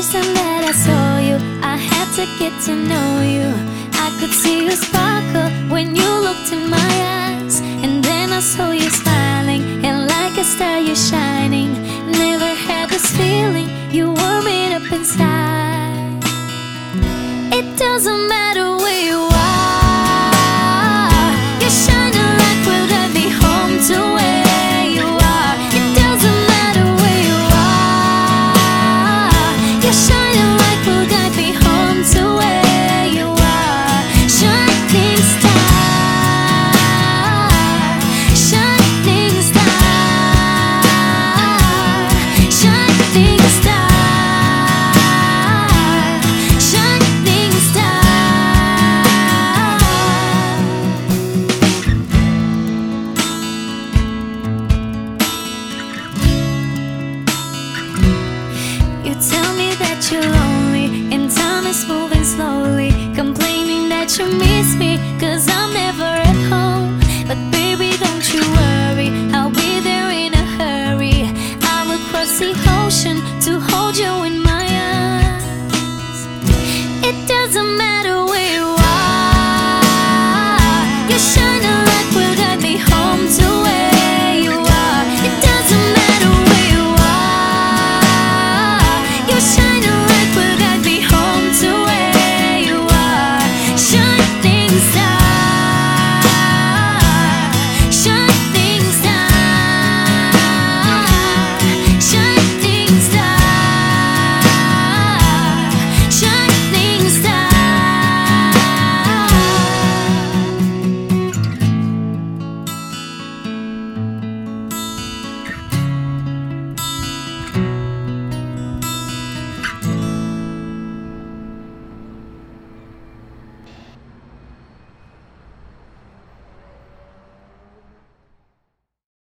first time that I saw you, I had to get to know you. I could see you sparkle when you looked in my eyes. And then I saw you smiling, and like a star, you're shining. Never had this feeling, you warm it up inside. It doesn't matter. You're lonely and time is moving slowly. Complaining that you miss me, cause